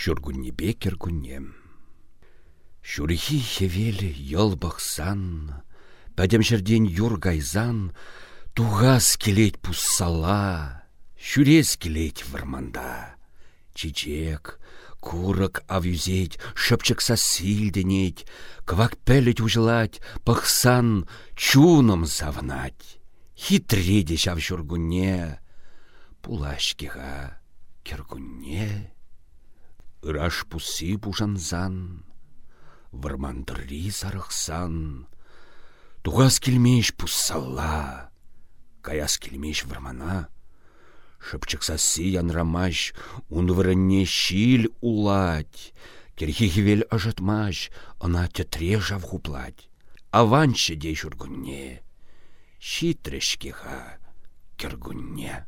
Шүргүннебе кергуннем. Шүрхи хевелі сан, пәдем жерден юргайзан, туғас келет пуссала, шүрес келет варманда. Чичек, курок авюзеть, шепчекса сильденеть, квак пелет ужелать, пахсан чуном завнать. Хитреде шав шургуне, пулашкиға кергуне. Ыраш пусы пужанзан, вармандырри сарықсан, туғас келмеш пуссалла, каяс келмеш вармана, Шыпчықсасы янрамаш, унвырынне шил улать, Керхихивел ажытмаш, ына тетре жав хуплать. Аванчы де жүргінне, шитрешкеға кергунне.